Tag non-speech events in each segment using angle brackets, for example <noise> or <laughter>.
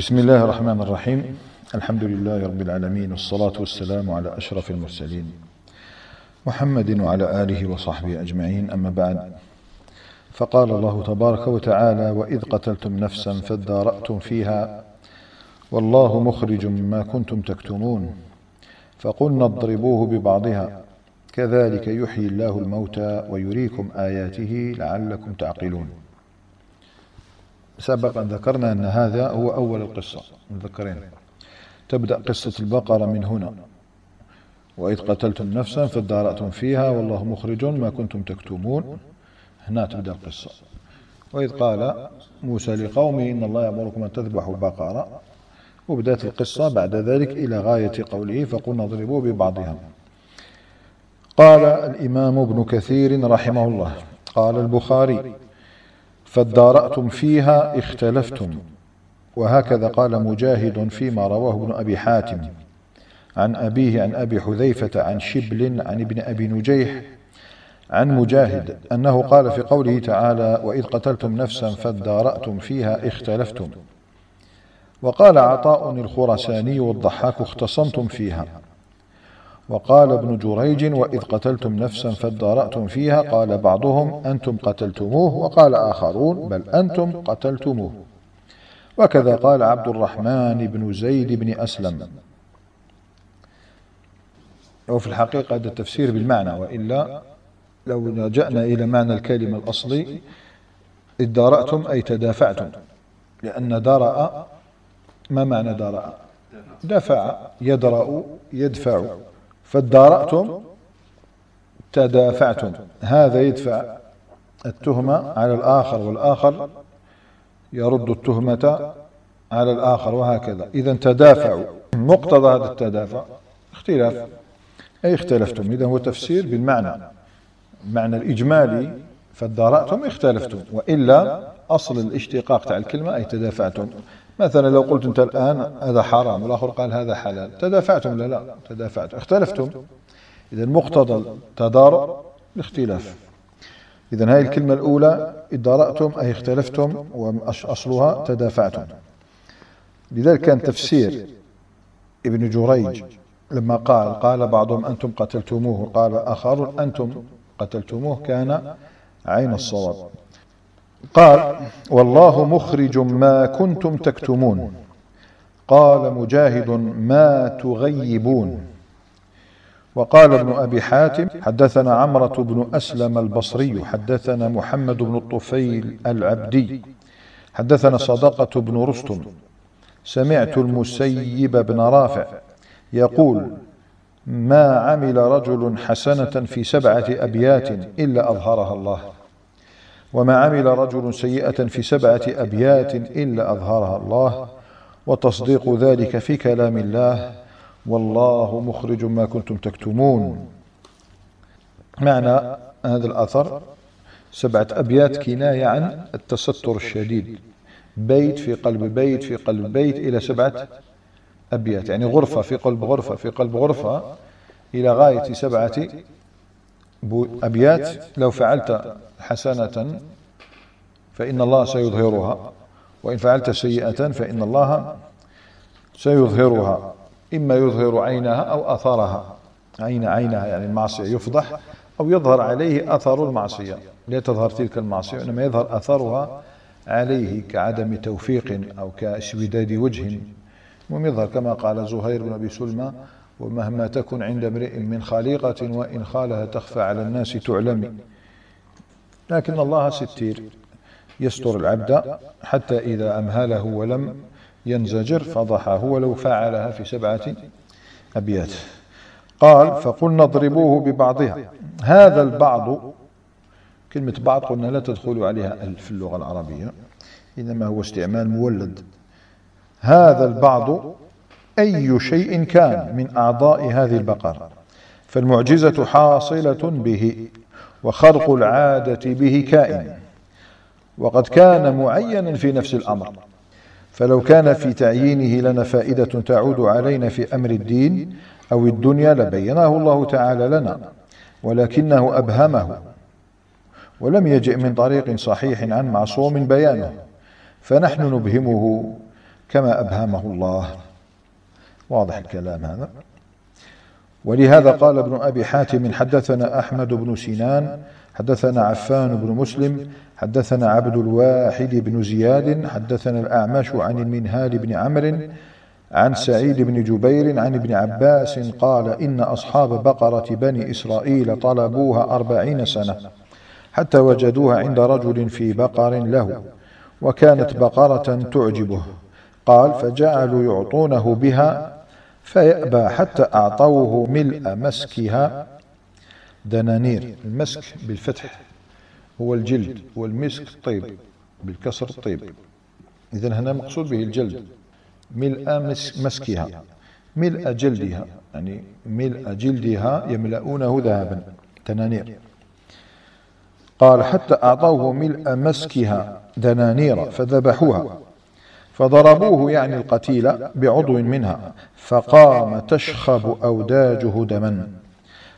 بسم الله الرحمن الرحيم. الحمد لله رب العالمين والصلاة والسلام على أشرف المرسلين محمد وعلى آله وصحبه أجمعين أما بعد. فقال الله تبارك وتعالى وإذ قتلتم نفسا فادارأتم فيها والله مخرج ما كنتم تكتمون. فقلنا اضربوه ببعضها كذلك يحيي الله الموتى ويريكم آياته لعلكم تعقلون. سبق أن ذكرنا أن هذا هو أول القصة مذكرين تبدأ قصة البقرة من هنا. وإذ قتلتم نفسا فادارأتم فيها والله مخرج ما كنتم تكتمون. هنا تبدأ القصة. وإذ قال موسى لقومه إن الله يأمركم أن تذبحوا بقرة وبدأت القصة بعد ذلك إلى غاية قوله فقلنا اضربوا ببعضها. قال الإمام ابن كثير رحمه الله قال البخاري فادارأتم فيها اختلفتم. وهكذا قال مجاهد فيما رواه ابن أبي حاتم. عن أبيه عن أبي حذيفة عن شبل عن ابن أبي نجيح. عن مجاهد أنه قال في قوله تعالى وإذ قتلتم نفسا فادارأتم فيها اختلفتم. وقال عطاء الخرساني والضحاك اختصمتم فيها. وقال ابن جريج وإذ قتلتم نفسا فادارأتم فيها قال بعضهم أنتم قتلتموه وقال آخرون بل أنتم قتلتموه. وكذا قال عبد الرحمن بن زيد بن أسلم. وفي الحقيقة هذا التفسير بالمعنى وإلا لو لجأنا إلى معنى الكلمة الأصلي ادارأتم أي تدافعتم لأن درأ ما معنى درأ دفع يدرأ يدفع. فادارأتم تدافعتم. هذا يدفع التهمة على الآخر والآخر يرد التهمة على الآخر وهكذا. إذا تدافعوا. مقتضى هذا التدافع اختلاف. أي اختلفتم؟ إذا هو تفسير بالمعنى. المعنى الإجمالي فادارأتم اختلفتم. وإلا أصل الاشتقاق تاع الكلمة أي تدافعتم. مثلا لو قلت أنت الآن هذا حرام والآخر قال هذا حلال تدافعتم لا لا؟ تدافعتم. اختلفتم. إذا مقتضى التضارب الاختلاف. إذا هذه الكلمة الأولى ادارأتم أي اختلفتم وأصلها تدافعتم. لذلك كان تفسير ابن جريج لما قال قال بعضهم أنتم قتلتموه قال آخر أنتم قتلتموه كان عين الصواب. قال والله مخرج ما كنتم تكتمون. قال مجاهد ما تغيبون. وقال ابن أبي حاتم حدثنا عمرة بن أسلم البصري حدثنا محمد بن الطفيل العبدي حدثنا صدقة بن رستم. سمعت المسيب بن رافع يقول ما عمل رجل حسنة في سبعة أبيات إلا أظهرها الله. وما عمل رجل سيئة في سبعة أبيات إلا أظهرها الله وتصديق ذلك في كلام الله والله مخرج ما كنتم تكتمون. معنى هذا الأثر سبعة أبيات كناية عن التستر الشديد بيت في قلب بيت في قلب بيت إلى سبعة أبيات يعني غرفة في قلب غرفة في قلب غرفة إلى غاية سبعة أبيات لو فعلت حسنة فإن الله سيظهرها وإن فعلت سيئة فإن الله سيظهرها إما يظهر عينها أو أثرها. عين عينها يعني المعصية يفضح أو يظهر عليه أثر المعصية. لا تظهر تلك المعصية إنما يظهر أثرها عليه كعدم توفيق أو كاسوداد وجه. ومظهر كما قال زهير بن أبي سلمى ومهما تكن عند امرئ من خليقة وإن خالها تخفى على الناس تعلمي. لكن الله ستير. يستر العبد حتى إذا أمهله ولم ينزجر فضحه ولو فعلها في سبعة أبيات. قال فقلنا اضربوه ببعضها. هذا البعض كلمة بعض قلنا لا تدخل عليها في اللغة العربية إنما هو استعمال مولد. هذا البعض أي شيء كان من أعضاء هذه البقرة. فالمعجزة حاصلة به وخرق العادة به كائن. وقد كان معينا في نفس الأمر. فلو كان في تعيينه لنا فائدة تعود علينا في أمر الدين أو الدنيا لبيناه الله تعالى لنا. ولكنه أبهمه. ولم يجئ من طريق صحيح عن معصوم بيانه. فنحن نبهمه كما أبهمه الله. واضح الكلام هذا. ولهذا قال ابن أبي حاتم حدثنا أحمد بن سنان حدثنا عفان بن مسلم حدثنا عبد الواحد بن زياد حدثنا الأعمش عن المنهال بن عمرو عن سعيد بن جبير عن ابن عباس قال إن أصحاب بقرة بني إسرائيل طلبوها أربعين سنة حتى وجدوها عند رجل في بقر له وكانت بقرة تعجبه. قال فجعلوا يعطونه بها فيأبى حتى أعطوه ملء مسكها دنانير. المسك بالفتح هو الجلد والمسك الطيب بالكسر الطيب إذا هنا مقصود به الجلد. ملء مسكها. ملء جلدها يعني ملء جلدها يملؤونه ذهبا. دنانير. قال حتى أعطوه ملء مسكها دنانير فذبحوها. فضربوه يعني القتيل بعضو منها فقام تشخب أوداجه دما.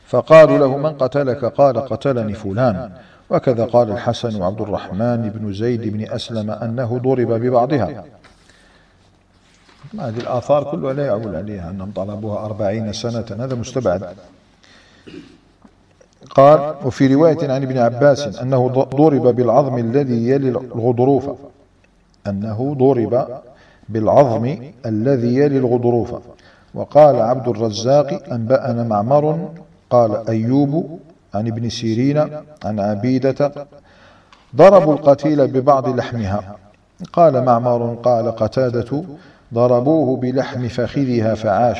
فقالوا له من قتلك؟ قال قتلني فلان. وكذا قال الحسن وعبد الرحمن بن زيد بن أسلم أنه ضرب ببعضها. هذه الآثار كلها لا يعول عليها أنهم طلبوها أربعين سنة هذا مستبعد. قال وفي رواية عن ابن عباس أنه ضرب بالعظم الذي يلي الغضروف. أنه ضرب بالعظم الذي يلي الغضروف. وقال عبد الرزاق أنبأنا معمر قال أيوب عن ابن سيرين عن عبيدة ضربوا القتيل ببعض لحمها. قال معمر قال قتادة ضربوه بلحم فخذها فعاش.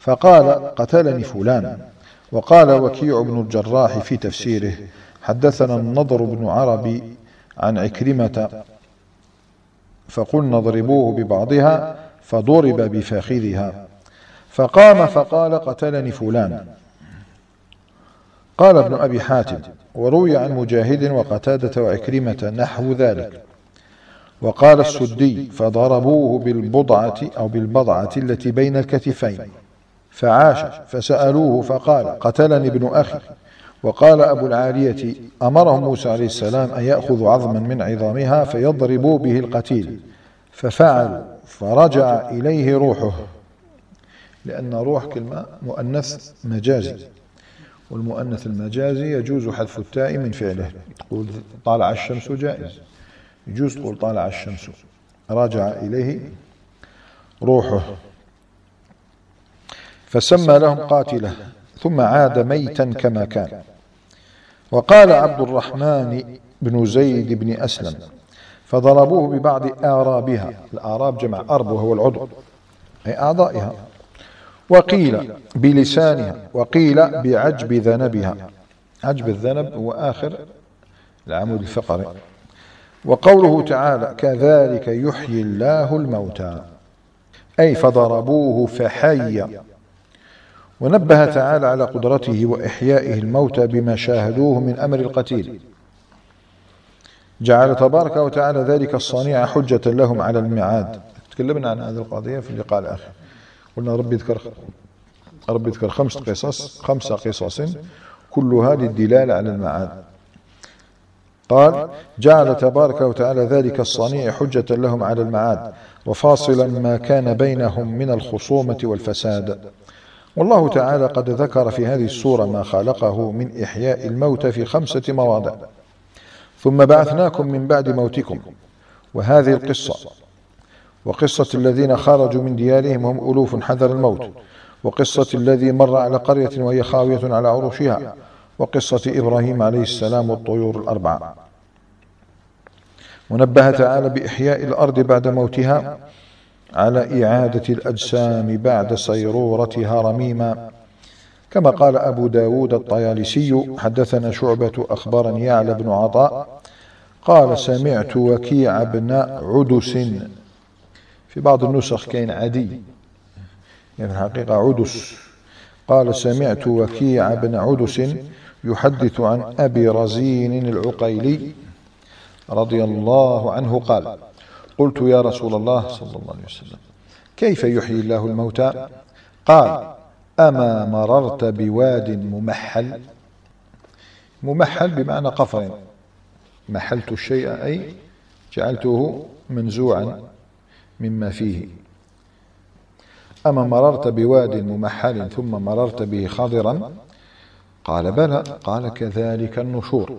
فقال قتلني فلان. وقال وكيع بن الجراح في تفسيره حدثنا النضر بن عربي عن عكرمة فقلنا اضربوه ببعضها فضرب بفاخذها. فقام فقال قتلني فلان. قال ابن أبي حاتم وروي عن مجاهد وقتادة وعكرمة نحو ذلك. وقال السدي فضربوه بالبضعة أو بالبضعة التي بين الكتفين. فعاش فسألوه فقال قتلني ابن أخي. وقال أبو العالية أمرهم موسى عليه السلام أن يأخذوا عظما من عظامها فيضربوا به القتيل. ففعلوا فرجع إليه روحه لأن روح كلمة مؤنث مجازي. والمؤنث المجازي يجوز حذف التاء من فعله. تقول طالع الشمس جائز. يجوز تقول طالع الشمس. راجع إليه روحه. فسمى لهم قاتله ثم عاد ميتا كما كان. وقال عبد الرحمن بن زيد بن أسلم فضربوه ببعض آرابها الآراب جمع أرب وهو العضو أي أعضائها. وقيل بلسانها وقيل بعجب ذنبها. عجب الذنب هو آخر العمود الفقري. وقوله تعالى كذلك يحيي الله الموتى أي فضربوه فحي ونبه تعالى على قدرته وإحيائه الموتى بما شاهدوه من أمر القتيل. جعل تبارك وتعالى ذلك الصنيع حجة لهم على الميعاد. تكلمنا عن هذه القضية في اللقاء الآخر. قلنا ربي يذكر ربي يذكر خمس قصص خمسة قصص. كلها للدلالة على المعاد قال جعل تبارك وتعالى ذلك الصنيع حجة لهم على المعاد وفاصلا ما كان بينهم من الخصومة والفساد. والله تعالى قد ذكر في هذه السورة ما خلقه من إحياء الموت في خمسة مواضع. ثم بعثناكم من بعد موتكم. وهذه القصة. وقصة الذين خرجوا من ديارهم هم ألوف حذر الموت. وقصة الذي مر على قرية وهي خاوية على عروشها. وقصة إبراهيم عليه السلام والطيور الأربعة. ونبه تعالى بإحياء الأرض بعد موتها. على إعادة الأجسام بعد صيرورتها رميما. كما قال أبو داود الطيالسي حدثنا شعبة أخبرني يعلى بن عطاء قال سمعت وكيع بن عدس. في بعض النسخ كان عدي. يعني الحقيقة عدس. قال سمعت وكيع بن عدس يحدث عن أبي رزين العقيلي رضي الله عنه قال قلت يا رسول الله صلى الله عليه وسلم كيف يحيي الله الموتى؟ قال أما مررت بواد ممحل؟ ممحل بمعنى قفر. محلت الشيء أي جعلته منزوعا مما فيه. أما مررت بواد ممحل ثم مررت به خضرا؟ قال بلى. قال كذلك النشور.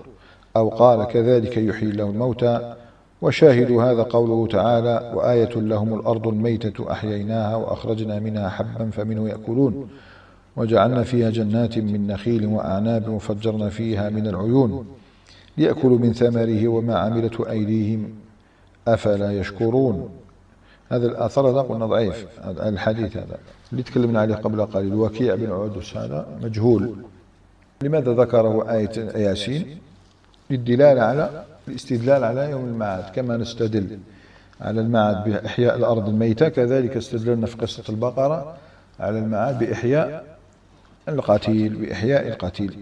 أو قال كذلك يحيي له الموتى؟ وشاهد هذا قوله تعالى وآية لهم الأرض الميتة أحييناها وأخرجنا منها حبا فمنه يأكلون. وجعلنا فيها جنات من نخيل وأعناب وفجرنا فيها من العيون. ليأكلوا من ثمره وما عملته أيديهم. أفلا يشكرون. هذا الأثر هذا قلنا ضعيف الحديث هذا. اللي تكلمنا عليه قبل قليل. وكيع بن عدس هذا مجهول. لماذا ذكره آية ياسين؟ للدلالة على الاستدلال على يوم المعاد كما نستدل على المعاد بإحياء الأرض الميتة كذلك استدللنا في قصة البقرة على المعاد بإحياء القتيل بإحياء القتيل.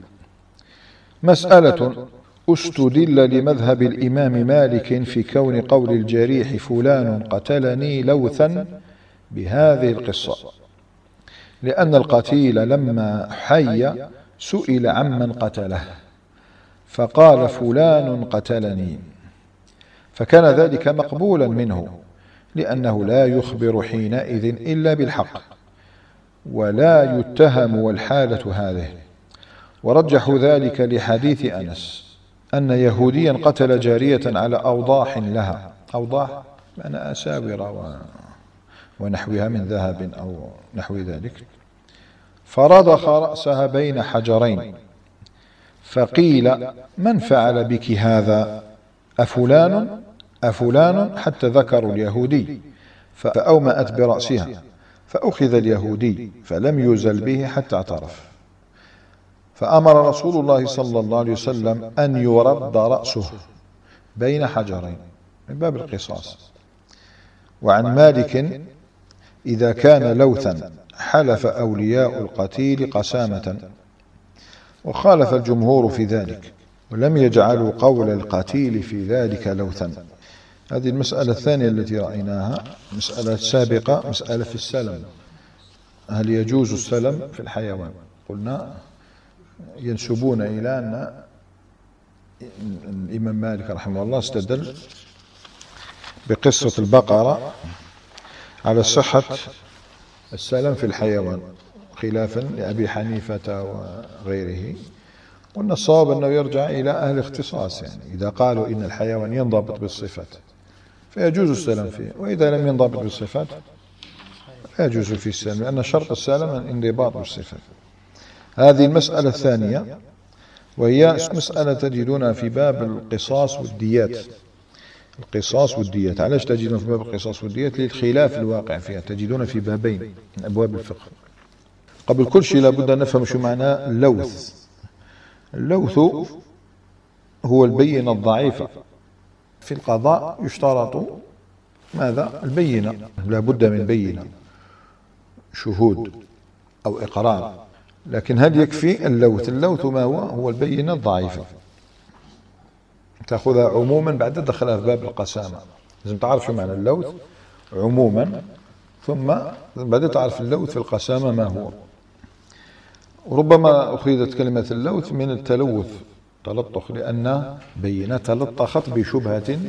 مسألة أستدل لمذهب الإمام مالك في كون قول الجريح فلان قتلني لوثا بهذه القصة. لأن القتيل لما حي سئل عمن قتله. فقال فلان قتلني. فكان ذلك مقبولا منه لأنه لا يخبر حينئذ إلا بالحق ولا يتهم والحالة هذه. ورجحوا ذلك لحديث أنس أن يهوديا قتل جارية على أوضاح لها. أوضاح؟ معنى أساور ونحوها من ذهب أو نحو ذلك. فرضخ رأسها بين حجرين. فقيل من فعل بك هذا؟ أفلان؟ أفلان حتى ذكروا اليهودي. فأومأت برأسها فأخذ اليهودي فلم يزل به حتى اعترف. فأمر رسول الله صلى الله عليه وسلم أن يرد رأسه بين حجرين من باب القصاص. وعن مالك إذا كان لوثا حلف أولياء القتيل قسامة وخالف الجمهور في ذلك ولم يجعلوا قول القتيل في ذلك لوثا. هذه المسألة الثانية التي رأيناها مسألة سابقة مسألة في السلم. هل يجوز السلم في الحيوان؟ قلنا ينسبون إلى أن الإمام مالك رحمه الله استدل بقصة البقرة على صحة السلم في الحيوان. خلافا لأبي حنيفة وغيره وأن الصواب أنه يرجع إلى أهل الاختصاص يعني. إذا قالوا إن الحيوان ينضبط بالصفات فيجوز السلم فيه. وإذا لم ينضبط بالصفات لا يجوز فيه السلم لأن شرط السلم الانضباط بالصفات. هذه المسألة الثانية وهي مسألة تجدونها في باب القصاص والديات. القصاص والديات علاش تجدون في باب القصاص والديات؟ للخلاف الواقع فيها. تجدون في بابين من أبواب الفقه. قبل كل شيء لابد أن نفهم شو معنى اللوث. اللوث هو البينة الضعيفة. في القضاء يشترط ماذا؟ البينة. لابد من بينة شهود أو إقرار. لكن هل يكفي اللوث؟ اللوث ما هو؟ هو البينة الضعيفة. تأخذها عموما بعد دخلها في باب القسامة. لازم تعرف شو معنى اللوث عموما ثم بعد تعرف اللوث في القسامة ما هو. ربما أخذت كلمة اللوث من التلوث تلطخ لأن بينة تلطخت بشبهة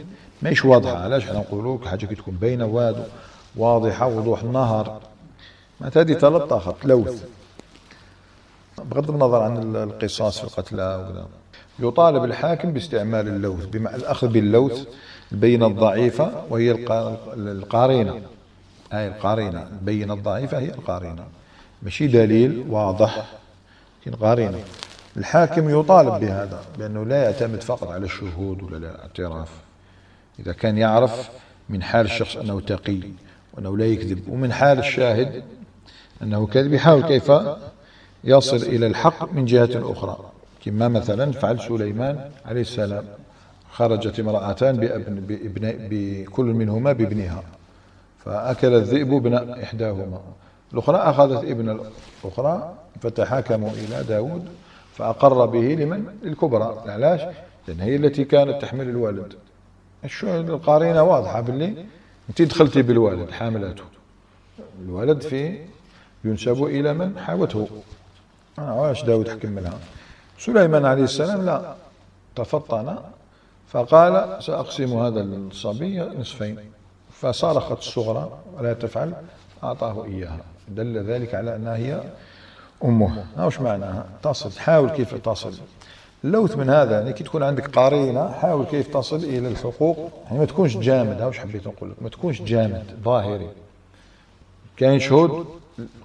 مش واضحة. علاش؟ إحنا نقولوا حاجة تكون بين واد واضحة وضوح النهار ما هذه تلطخت لوث. بغض النظر عن القصاص في القتلى وكذا. يطالب الحاكم باستعمال اللوث بمعنى الأخذ باللوث البينة الضعيفة وهي القارينة. هاي القارينة البينة الضعيفة هي القارينة. ماشي دليل واضح. لكن قارينة الحاكم يطالب بهذا بأنه لا يعتمد فقط على الشهود ولا الاعتراف. إذا كان يعرف من حال الشخص أنه تقي وأنه لا يكذب ومن حال الشاهد أنه كذب يحاول كيف يصل إلى الحق من جهة أخرى. كما مثلا فعل سليمان عليه السلام خرجت امرأتان بأبن بابن بكل منهما بابنها فأكل الذئب ابن إحداهما. الأخرى أخذت ابن الأخرى فتحاكموا إلى داود فأقر به لمن؟ الكبرى علاش لأن هي التي كانت تحمل الوالد. القارينة واضحة باللي أنت دخلتي بالوالد حاملته الولد في ينسب إلى من؟ حاوته. عواش داود حكم منها. سليمان عليه السلام لا تفطن فقال سأقسم هذا الصبي نصفين. فصارخت الصغرى ولا تفعل أعطاه إياها. دل ذلك على أنها هي أمه. وش معناها تصل. حاول كيف تصل. اللوث من هذا يعني كي تكون عندك قرينة حاول كيف تصل إلى الحقوق. يعني ما تكونش جامد. وش حبيت نقول لك. ما تكونش جامد. ظاهري. كاين شهود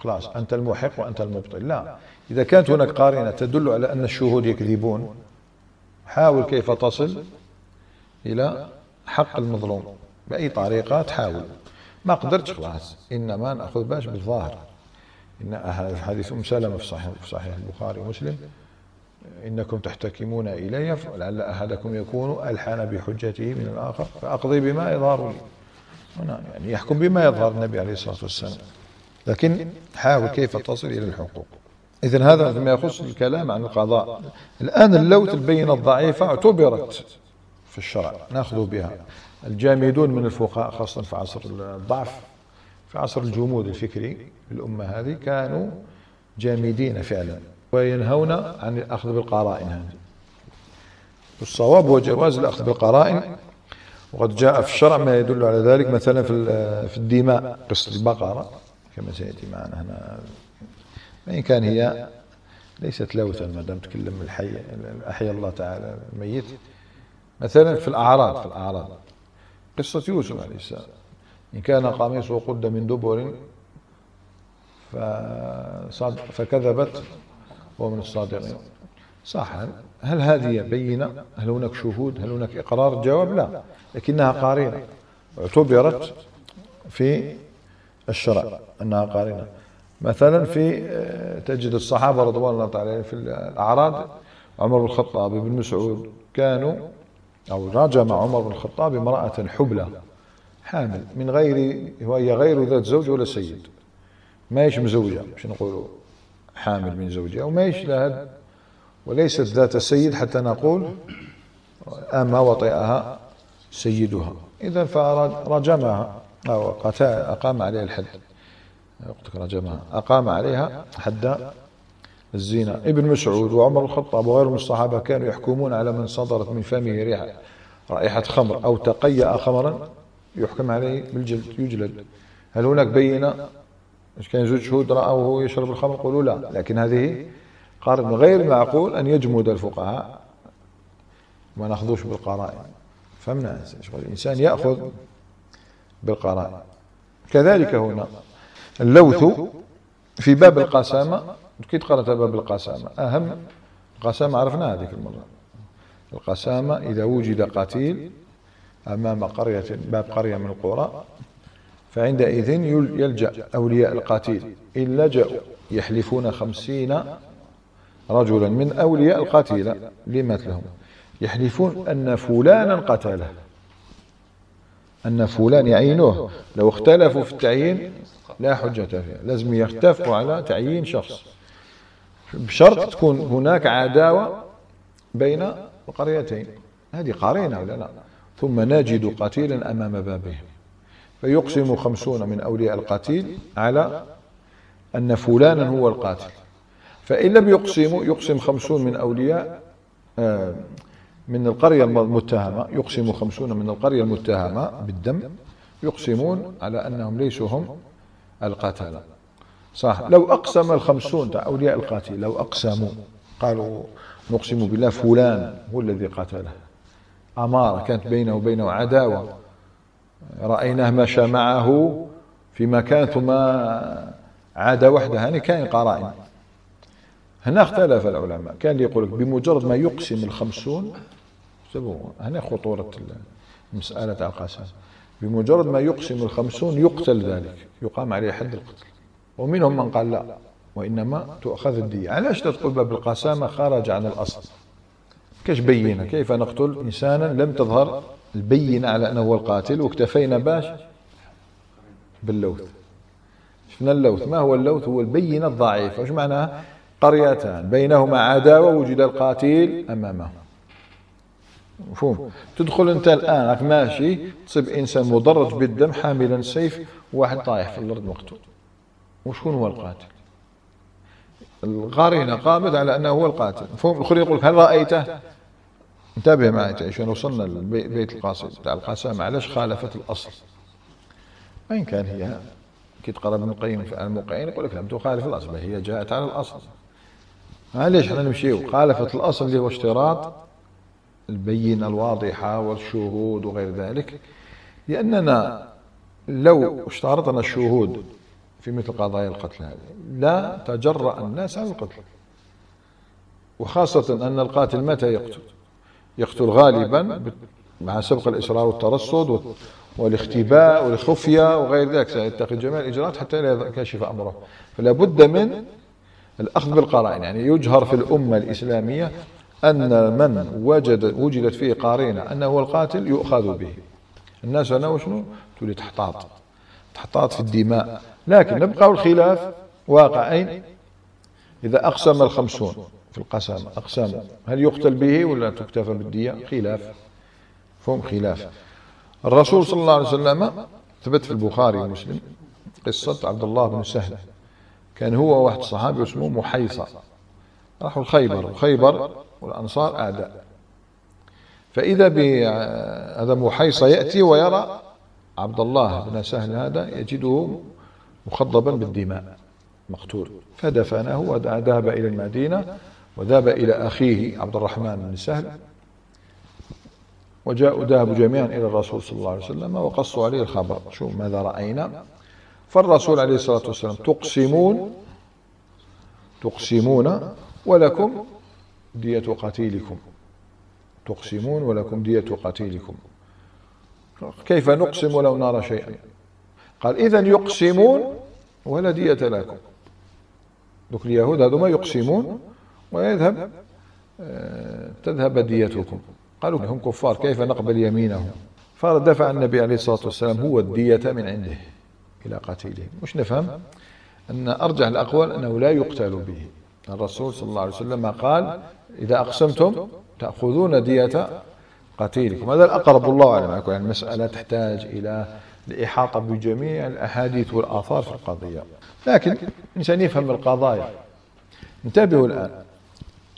خلاص أنت المحق وأنت المبطل. لا. إذا كانت هناك قارنة تدل على أن الشهود يكذبون حاول كيف تصل إلى حق المظلوم. بأي طريقة تحاول. ما قدرتش خلاص. إنما نأخذ باش بالظاهر. إن حديث أم سلمة في صحيح, في صحيح البخاري ومسلم. إنكم تحتكمون إلي لعل أحدكم يكون ألحن بحجته من الآخر فأقضي بما يظهر لي. هنا يعني يحكم بما يظهر النبي عليه الصلاة والسلام. لكن حاول كيف تصل إلى الحقوق. إذا هذا فيما يخص الكلام عن القضاء. الآن اللوث البينة الضعيفة اعتبرت في الشرع. نأخذ بها. الجامدون من الفقهاء خاصة في عصر الضعف في عصر الجمود الفكري الأمة هذه كانوا جامدين فعلا. وينهون عن الأخذ بالقرائن. هذه والصواب هو جواز الأخذ بالقرائن. وقد جاء في الشرع ما يدل على ذلك مثلا في في الدماء قصة البقرة كما سيأتي معنا هنا. وإن كان هي ليست لوثا ما دام تكلم الحي أحيا الله تعالى الميت. مثلا في الأعراض في الأعراض. قصة يوسف عليه السلام. إن كان قميصه قد من دبر فكذبت هو من الصادقين. صح. هل هذه بينة؟ هل هناك شهود؟ هل هناك إقرار؟ الجواب لا لكنها قارنة. اعتبرت في الشرع أنها قارنة. مثلا في تجد الصحابة رضوان الله تعالى في الأعراض عمر بن الخطاب بن مسعود كانوا أو راجم عمر بن الخطاب امرأة حبلى. حامل. من غير وهي غير ذات زوج ولا سيد. ما يش مزوجة مش نقولوا حامل من زوجها وما يش لها وليست ذات سيد حتى نقول أما وطئها سيدها. إذا فرجمها أو أقام عليها الحد. رجمها. أقام عليها حد الزنا. ابن مسعود وعمر الخطاب وغيرهم من الصحابة كانوا يحكمون على من صدرت من فمه ريحة رائحة خمر أو تقيأ خمرا. يحكم عليه بالجلد يجلد. هل هناك بينة؟ مش كان زوج شهود رأوا وهو يشرب الخمر؟ قولوا لا لكن هذه قارن غير معقول أن يجمد الفقهاء. ما نأخذوش بالقرائن. فهمنا الإنسان يأخذ بالقرائن. كذلك هنا اللوث في باب القسامة. كي قرأت باب القسامة؟ أهم القسامة عرفناها هذيك المرة. القسامة إذا وجد قتيل أمام قرية باب قرية من القرى فعندئذ يلجأ أولياء القتيل. إن لجأوا يحلفون خمسين رجلا من أولياء القتيل. لمات لهم يحلفون أن فلانا قتله. أن فلان يعينه لو اختلفوا في التعيين لا حجة فيها. لازم يتفقوا على تعيين شخص. بشرط تكون هناك عداوة بين القريتين. هذه قرينة ولا لا؟ ثم نجد قتيلا أمام بابه. فيقسم خمسون من أولياء القتيل على أن فلانا هو القاتل. فإن لم يقسموا يقسم خمسون من أولياء آه، من القرية المتهمة يقسم خمسون من القرية المتهمة بالدم يقسمون على أنهم ليسوا هم القتلة صح. لو أقسم الخمسون أولياء القاتل لو أقسموا قالوا نقسم بالله فلان هو الذي قتله. أمارة كانت بينه وبينه عداوة. رأيناه مشى معه في مكان ثم عاد وحده. هني كان قرائن. هنا اختلف العلماء. كان يقول لك بمجرد ما يقسم الخمسون هنا خطورة المسألة القسم. بمجرد ما يقسم الخمسون يقتل ذلك. يقام عليه حد القتل. ومنهم من قال لا وإنما تؤخذ الدية. علاش تدخل باب القسامة؟ خرج عن الأصل. كيش بينة كيف نقتل إنسانا لم تظهر البينة على أنه هو القاتل واكتفينا باش باللوث. شفنا اللوث. ما هو اللوث؟ هو البينة الضعيفة وش معناها قريتان. بينهما عداوة وجد القاتل أمامه. مفهوم؟ تدخل أنت الآن راك ماشي تصيب إنسان مدرج بالدم حاملا سيف وواحد طايح في الأرض مقتول. وشكون هو القاتل؟ القرينة قامت على أنه هو القاتل. مفهوم؟ الآخر يقول هل رأيته؟ انتبه معي عشان وصلنا لبيت القاسم تاع القسامة. علاش خالفت الأصل؟ وإن كان هي كي تقرأ ابن القيم في الموقعين يقول لك لم تخالف الأصل هي جاءت على الأصل. معليش إحنا نمشيو؟ خالفت الأصل اللي هو اشتراط البينة الواضحة والشهود وغير ذلك. لأننا لو اشترطنا الشهود في مثل قضايا القتل هذه لا تجرأ الناس على القتل. وخاصة أن القاتل متى يقتل؟ يقتل غالبا مع سبق الإصرار والترصد والاختباء والخفية وغير ذلك سيتخذ جميع الإجراءات حتى لا يكشف أمره. فلا بد من الأخذ بالقرائن. يعني يجهر في الأمة الإسلامية أن من وجد وجدت فيه قارينة أنه هو القاتل يؤخذ به. الناس أنا وشنو؟ تولي تحتاط. تحتاط في الدماء. لكن نبقى الخلاف واقع أين إذا أقسم الخمسون في القسم أقسام هل يقتل به ولا تكتفى بالدية؟ خلاف. فهم خلاف. الرسول صلى الله عليه وسلم ثبت في البخاري ومسلم قصة عبد الله بن سهل. كان هو واحد صحابي اسمه محيصة. راحوا الخيبر وخيبر والأنصار أعداء. فإذا هذا محيصة يأتي ويرى عبد الله بن سهل هذا يجده مخضبا بالدماء مقتول. فدفنه وذهب إلى المدينة وذهب إلى أخيه عبد الرحمن بن سهل. وجاءوا ذهبوا جميعا إلى الرسول صلى الله عليه وسلم وقصوا عليه الخبر. شو ماذا رأينا. فالرسول عليه الصلاة والسلام تقسمون تقسمون ولكم دية قتيلكم. تقسمون ولكم دية قتيلكم. كيف نقسم ولو نرى شيئا؟ قال إذا يقسمون ولا دية لكم. دوك اليهود هذوما يقسمون ويذهب آه، تذهب ديتكم. قالوا هم كفار كيف نقبل يمينهم؟ فدفع النبي عليه الصلاة والسلام هو الدية من عنده إلى قتيلهم. مش نفهم؟ أن أرجح الأقوال أنه لا يقتل به. الرسول صلى الله عليه وسلم قال إذا أقسمتم تأخذون دية قتيلكم. هذا الأقرب الله أعلم. يعني المسألة تحتاج إلى الإحاطة بجميع الأحاديث والآثار في القضية. لكن الإنسان يفهم القضايا. انتبهوا الآن.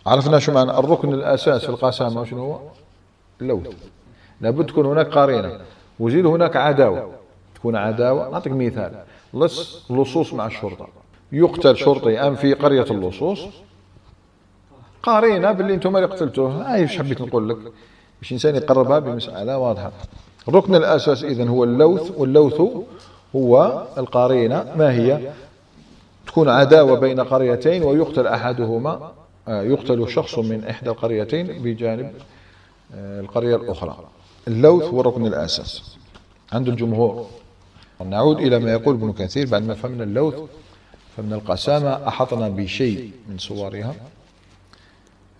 عرفنا شو معنى الركن الأساس في القسامة شنو هو؟ اللوث. لابد تكون هناك قرينة. وزيد هناك عداوة. تكون عداوة. نعطيك مثال. لص لصوص مع الشرطة. يقتل شرطي أم في قرية اللصوص؟ قارينا باللي أنتم اللي قتلتوه. هاي إيش حبيت نقول لك؟ باش الانسان يقربها بمسألة واضحة. الركن الأساس إذا هو اللوث. واللوث هو القارينة ما هي؟ تكون عداوة بين قريتين ويقتل أحدهما آه، يقتل شخص من إحدى القريتين بجانب آه، القرية الأخرى. اللوث هو الركن الأساس. عند الجمهور. نعود إلى ما يقول ابن كثير بعد ما فهمنا اللوث فمن القسامة أحطنا بشيء من صورها.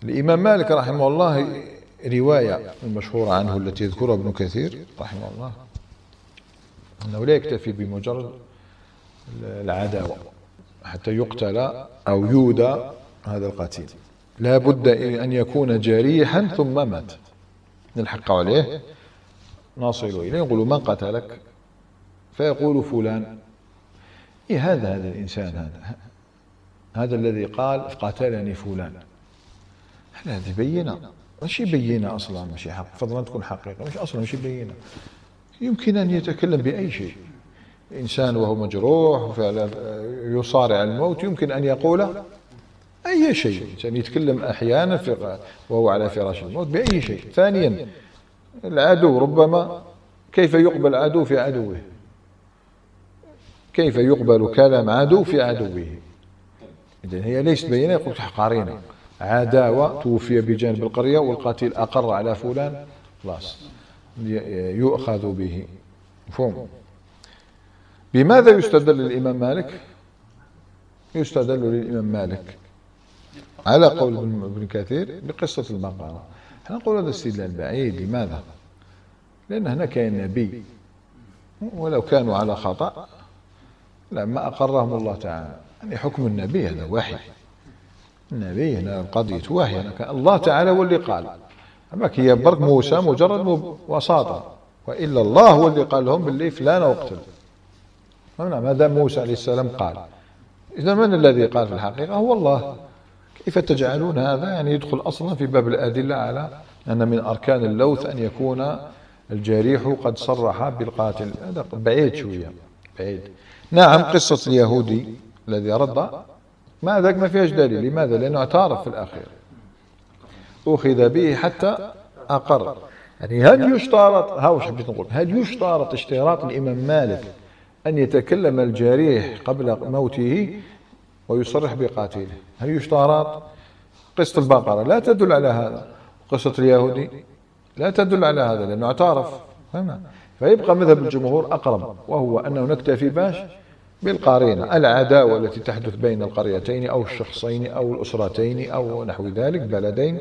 الإمام مالك رحمه الله رواية المشهورة عنه التي يذكرها ابن كثير رحمه الله. أنه لا يكتفي بمجرد العداوة. حتى يقتل أو يودى هذا القتيل. لا بد أن يكون جريحا ثم مات. نلحق عليه. نصل إليه. نقول من قتلك؟ فيقول فلان إيه هذا هذا الإنسان هذا. هذا الذي قال قتلني فلان. هذه بينة؟ ماشي بينة أصلا ماشي حق. فضلا تكون حقيقة. مش أصلا ماشي بينة. يمكن أن يتكلم بأي شيء. إنسان وهو مجروح يصارع الموت يمكن أن يقول أي شيء. إنسان يتكلم أحيانا وهو على فراش الموت بأي شيء. ثانيا العدو ربما كيف يقبل عدو في عدوه؟ كيف يقبل كلام عدو في عدوه؟ إذن هي ليست بينة يقول قارينة. عداوة توفي بجانب القرية والقاتل أقر على فلان. خلاص. يؤخذ به. مفهوم؟ بماذا يستدل للإمام مالك؟ يستدل للإمام مالك على قول ابن كثير بقصة المقارة إحنا نقول هذا استدلال بعيد لماذا؟ لأن هنا كان نبي ولو كانوا على خطأ لما أقرهم الله تعالى. يعني حكم النبي هذا وحي. النبي هنا قضية وحي. الله تعالى هو اللي قال. أما هي برك موسى مجرد وساطة. وإلا الله هو اللي قال لهم باللي فلان نعم هذا موسى عليه السلام قال. إذا من الذي قال في الحقيقة؟ هو الله. كيف تجعلون هذا؟ يعني يدخل أصلا في باب الأدلة على أن من أركان اللوث أن يكون الجريح قد صرح بالقاتل. هذا بعيد شوية. بعيد. نعم قصة اليهودي الذي رد. ما ذاك ما فيهاش دليل. لماذا؟ لأنه اعترف في الأخير. أخذ به حتى أقر. يعني هل يشترط هاوش حبيت نقول؟ هل يشترط اشتراط الإمام مالك أن يتكلم الجريح قبل موته ويصرح بقاتله. هل يشترط قصة البقرة؟ لا تدل على هذا. قصة اليهودي؟ لا تدل على هذا لأنه اعترف. فيبقى مذهب الجمهور أقرب وهو أنه نكتفي باش بالقارينة العداوة التي تحدث بين القريتين أو الشخصين أو الأسرتين أو نحو ذلك بلدين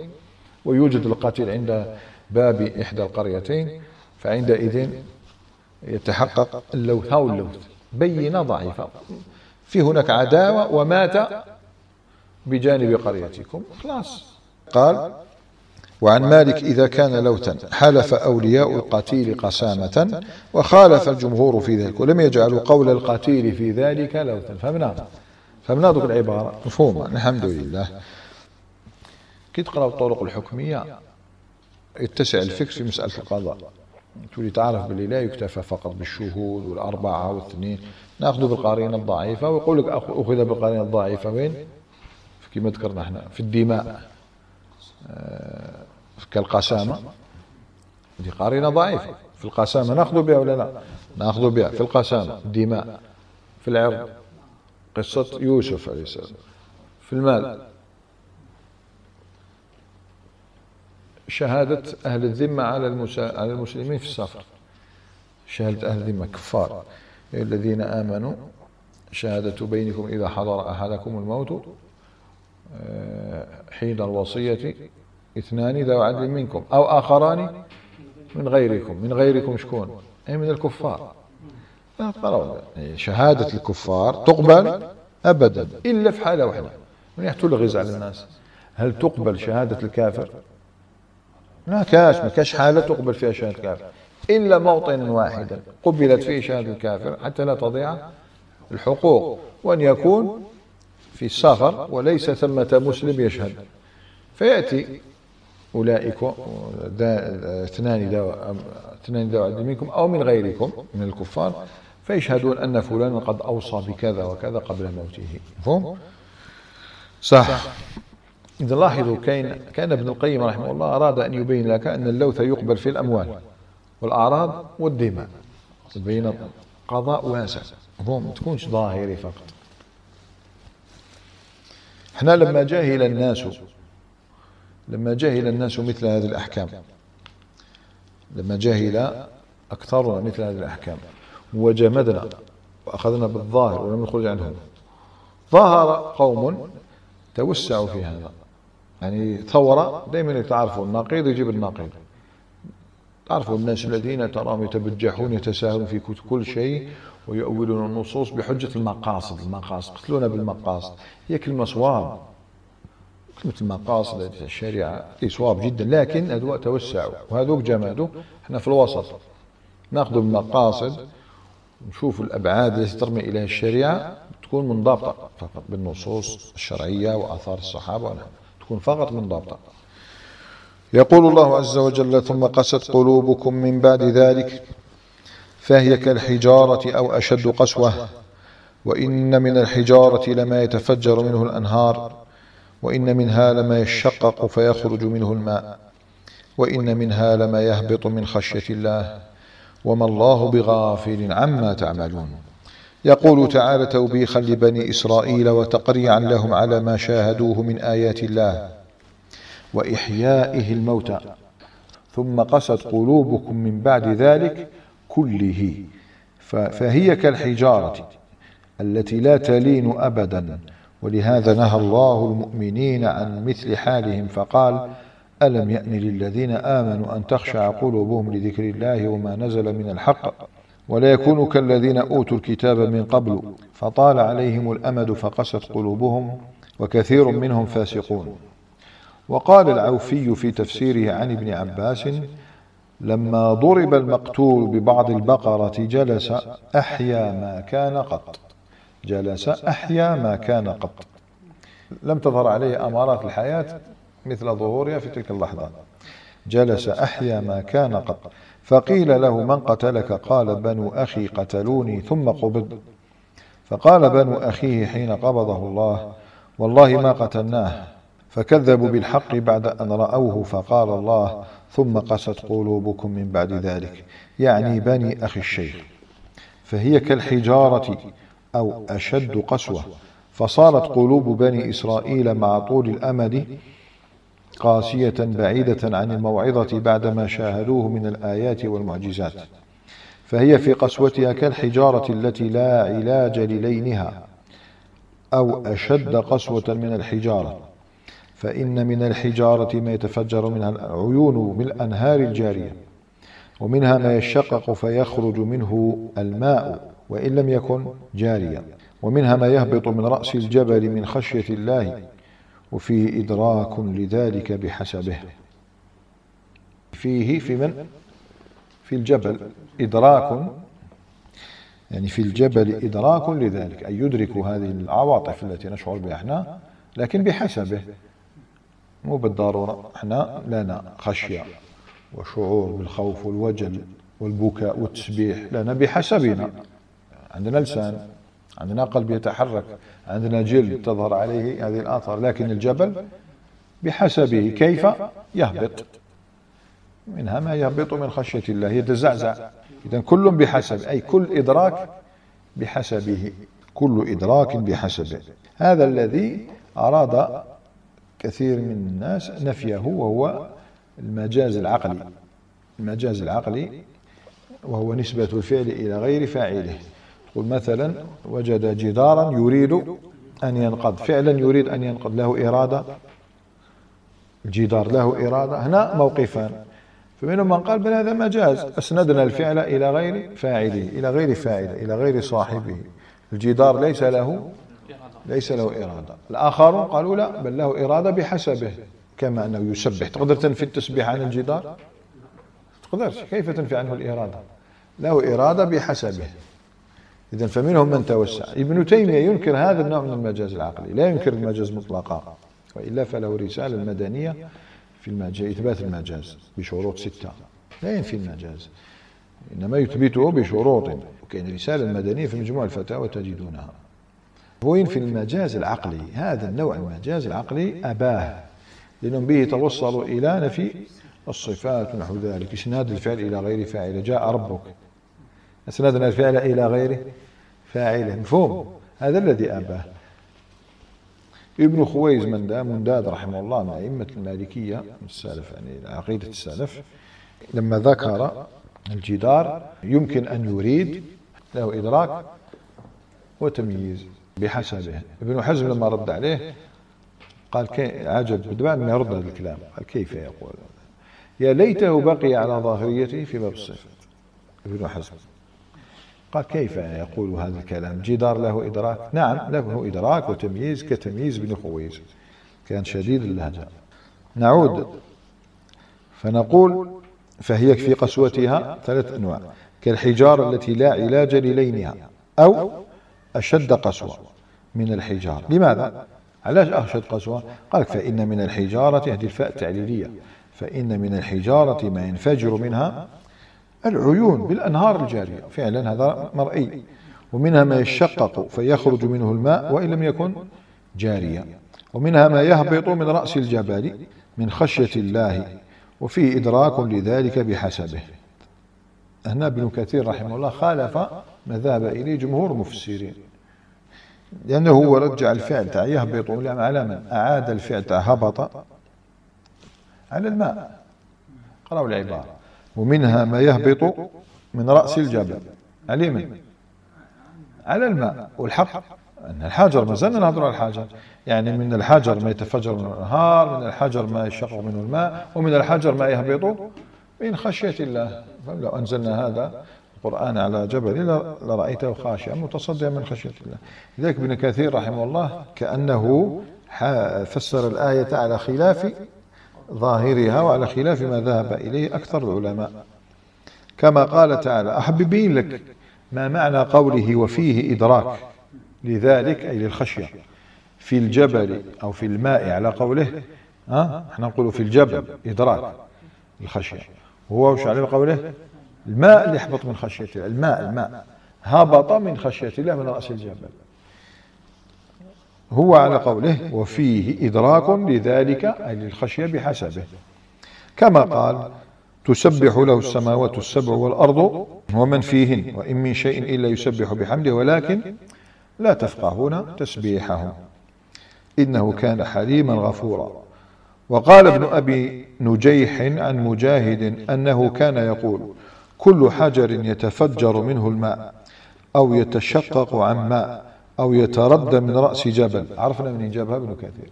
ويوجد القاتل عند باب إحدى القريتين. فعندئذ يتحقق اللوث. أو اللوث. بينة ضعيفة في هناك عداوة ومات بجانب قريتكم. خلاص. قال وعن مالك إذا كان لوتا حلف أولياء القتيل قسامة وخالف الجمهور في ذلك ولم يجعلوا قول القتيل في ذلك لوتا فهمنا فهمنا ذوك العبارة؟ مفهومة الحمد لله. كي تقرأ الطرق الحكمية. يتسع الفكر في مسألة القضاء. تولي تعرف باللي لا يكتفى فقط بالشهود والأربعة والاثنين نأخذ بالقرينة الضعيفة ويقول لك أخذ بالقرينة الضعيفة. وين؟ كما ذكرنا إحنا في الدماء. آه، كالقسامة. هذه قرينة ضعيفة. في القسامة نأخذ بها ولا لا؟ نأخذ بها. في القسامة الدماء. في العرض. قصة يوسف عليه السلام. في المال. شهادة أهل الذمة على على المسلمين في السفر. شهادة أهل الذمة كفار. الذين آمنوا شهادة بينكم إذا حضر أحدكم الموت آه، حين الوصية اثنان ذو عدل منكم أو آخران من غيركم من غيركم شكون؟ أي من الكفار. يعني شهادة الكفار تقبل أبدا إلا في حالة واحدة من يحتل على الناس هل تقبل شهادة الكافر؟ لا كاش ما كاش حالة تقبل فيها شهادة الكافر. إلا موطن واحدا قبلت فيه شهادة الكافر حتى لا تضيع الحقوق. وأن يكون في السفر وليس ثمة مسلم يشهد. فيأتي أولئك اثنان اثنان ذو عدل منكم أو من غيركم من الكفار فيشهدون أن فلانا قد أوصى بكذا وكذا قبل موته. مفهوم؟ صح. إذا لاحظوا كان كان ابن القيم رحمه الله أراد أن يبين لك أن اللوث يقبل في الأموال والأعراض والدماء. يبين قضاء واسع. هو ما تكونش ظاهري فقط. إحنا لما جاهل الناس لما جهل الناس مثل هذه الأحكام لما جهل أكثرنا مثل هذه الأحكام وجمدنا وأخذنا بالظاهر ولم نخرج عنهم ظهر قوم توسعوا في هذا. يعني ثورة دائما تعرفوا النقيض يجيب النقيض. تعرفوا الناس الذين تراهم يتبجحون يتساهلون في كل شيء ويؤولون النصوص بحجة المقاصد. المقاصد قتلونا بالمقاصد. هي كلمة صواب. كلمة المقاصد الشريعة هي صواب جدا لكن هذو توسعوا وهذوك جمادوا إحنا في الوسط. نأخذ المقاصد نشوف الأبعاد التي ترمي إليها الشريعة تكون منضبطة فقط بالنصوص الشرعية وآثار الصحابة. ونحن تكون فقط منضبطة يقول الله عز وجل ثم قست قلوبكم من بعد ذلك فهي كالحجارة أو أشد قسوة وإن من الحجارة لما يتفجر منه الأنهار وإن منها لما يشقق فيخرج منه الماء وإن منها لما يهبط من خشية الله وما الله بغافل عما تعملون. يقول تعالى توبيخا لبني إسرائيل وتقريعا لهم على ما شاهدوه من آيات الله وإحيائه الموتى. ثم قست قلوبكم من بعد ذلك كله. فهي كالحجارة التي لا تلين أبدا. ولهذا نهى الله المؤمنين عن مثل حالهم فقال ألم يأن للذين آمنوا أن تخشع قلوبهم لذكر الله وما نزل من الحق؟ ولا يكونوا كالذين أوتوا الكتاب من قبل. فطال عليهم الأمد فقست قلوبهم وكثير منهم فاسقون. وقال العوفي في تفسيره عن ابن عباس لما ضرب المقتول ببعض البقرة جلس أحيا ما كان قط. جلس أحيا ما كان قط. لم تظهر عليه أمارات الحياة مثل ظهورها في تلك اللحظات جلس أحيا ما كان قط. فقيل له من قتلك؟ قال بنو أخي قتلوني ثم قبض فقال بنو أخيه حين قبضه الله والله ما قتلناه. فكذبوا بالحق بعد أن رأوه فقال الله ثم قست قلوبكم من بعد ذلك. يعني بني أخي الشيخ. فهي كالحجارة أو أشد قسوة. فصارت قلوب بني إسرائيل مع طول الأمد قاسية بعيدة عن الموعظة بعدما شاهدوه من الآيات والمعجزات. فهي في قسوتها كالحجارة التي لا علاج للينها أو أشد قسوة من الحجارة. فإن من الحجارة ما يتفجر منها العيون بالأنهار الجارية ومنها ما يشقق فيخرج منه الماء وإن لم يكن جاريا ومنها ما يهبط من رأس الجبل من خشية الله وفيه إدراك لذلك بحسبه. فيه في من? في الجبل. إدراك. يعني في الجبل إدراك لذلك أي يدرك هذه العواطف التي نشعر بها إحنا لكن بحسبه. مو بالضرورة. إحنا لنا خشية وشعور بالخوف والوجل والبكاء والتسبيح لنا بحسبنا. عندنا لسان. عندنا قلب يتحرك عندنا جلد تظهر عليه هذه الآثار لكن الجبل بحسبه كيف يهبط. منها ما يهبط من خشية الله يتزعزع. إذا كل بحسب أي كل إدراك بحسبه كل إدراك بحسبه. هذا الذي أراد كثير من الناس نفيه وهو المجاز العقلي. المجاز العقلي وهو نسبة الفعل إلى غير فاعله. قل مثلا وجد جدارا يريد أن ينقض فعلا يريد أن ينقض له إرادة الجدار له إرادة. هنا موقفان. فمنهم من قال بل هذا مجاز. أسندنا الفعل إلى غير فاعله إلى غير فاعله إلى غير صاحبه. الجدار ليس له ليس له إرادة. الآخرون قالوا لا بل له إرادة بحسبه كما أنه يسبح. تقدر تنفي التسبيح عن الجدار؟ تقدرش. كيف تنفي عنه الإرادة؟ له إرادة بحسبه. إذا فمنهم من توسع. ابن تيمية ينكر هذا النوع من المجاز العقلي. لا ينكر المجاز مطلقا وإلا فله رسالة المدنية في المجاز إثبات المجاز بشروط ستة. لا ينفي المجاز إنما يثبته بشروط وكأن رسالة المدنية في مجموع الفتاوى تجدونها. هو ينفي المجاز العقلي؟ هذا النوع المجاز العقلي أباه لأنهم به توصلوا إلى نفي الصفات ونحو ذلك. إسناد الفعل إلى غير فاعل. جاء ربك. أسندنا الفعل إلى غير فاعله مفهوم. هذا الذي أباه. ابن خويز من دا منداد رحمه الله من أئمة المالكية من السلف يعني عقيدة السلف لما ذكر الجدار يمكن أن يريد له إدراك وتمييز بحسبه. ابن حزم لما رد عليه قال عجب بعد ما يرد هذا الكلام. قال كيف يقول؟ يا ليته بقي على ظاهريته في باب الصفات. ابن حزم. قال كيف يقول هذا الكلام؟ جدار له إدراك. نعم له إدراك وتمييز كتمييز بن خويز. كان شديد اللهجة. نعود. فنقول فهي في قسوتها ثلاث أنواع. كالحجارة التي لا علاج للينها أو أشد قسوة من الحجارة. لماذا؟ علاش أشد قسوة؟ قال فإن من الحجارة هذه الفاء التعليلية. فإن من الحجارة ما ينفجر منها العيون بالأنهار الجارية. فعلا هذا مرئي. ومنها ما يشقق فيخرج منه الماء وإن لم يكن جاريا ومنها ما يهبط من رأس الجبل من خشية الله. وفيه إدراك لذلك بحسبه. هنا ابن كثير رحمه الله خالف ما ذهب إليه جمهور المفسرين. لأنه هو رجع الفعل تاع يهبط على من أعاد الفعل تاع هبط على الماء. قرأوا العبارة. ومنها ما يهبط من رأس الجبل. على من على الماء. والحق أن الحجر ما زلنا نهضر على الحجر. يعني من الحجر ما يتفجر من الأنهار من الحجر ما يشقق منه الماء ومن الحجر ما يهبط من خشية الله. لو أنزلنا هذا القرآن على جبل لرأيته خاشعا متصدعا من خشية الله. لذلك ابن كثير رحمه الله كأنه فسر الآية على خلاف ظاهرها وعلى خلاف ما ذهب إليه أكثر العلماء. كما قال تعالى أحببين لك ما معنى قوله وفيه إدراك لذلك أي للخشية. في الجبل أو في الماء على قوله ها؟ إحنا نقول في الجبل إدراك الخشية. هو وش على قوله الماء اللي يحبط من خشية الله الماء الماء. هبط من خشية الله من رأس الجبل. هو على قوله وفيه إدراك لذلك أي للخشية بحسبه. كما قال تسبح له السماوات السبع والأرض ومن فيهن وإن من شيء إلا يسبح بحمده ولكن لا تفقهون تسبيحهم إنه كان حليما غفورا. وقال ابن أبي نجيح عن مجاهد أنه كان يقول كل حجر يتفجر منه الماء أو يتشقق عن ماء. أو يتردى من رأس جبل. عرفنا من جابها ابن كثير.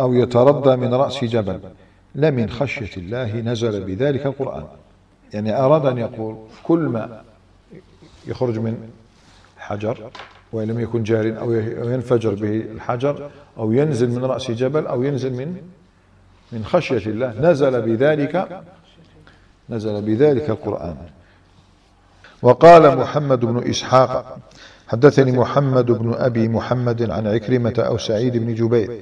أو يتردى من رأس جبل. لمن خشية الله نزل بذلك القرآن. يعني أراد أن يقول كل ما يخرج من حجر وإن لم يكن جار أو ينفجر به الحجر أو ينزل من رأس جبل أو ينزل من من خشية الله نزل بذلك نزل بذلك القرآن. وقال محمد بن إسحاق حدثني محمد بن أبي محمد عن عكرمة أو سعيد بن جبير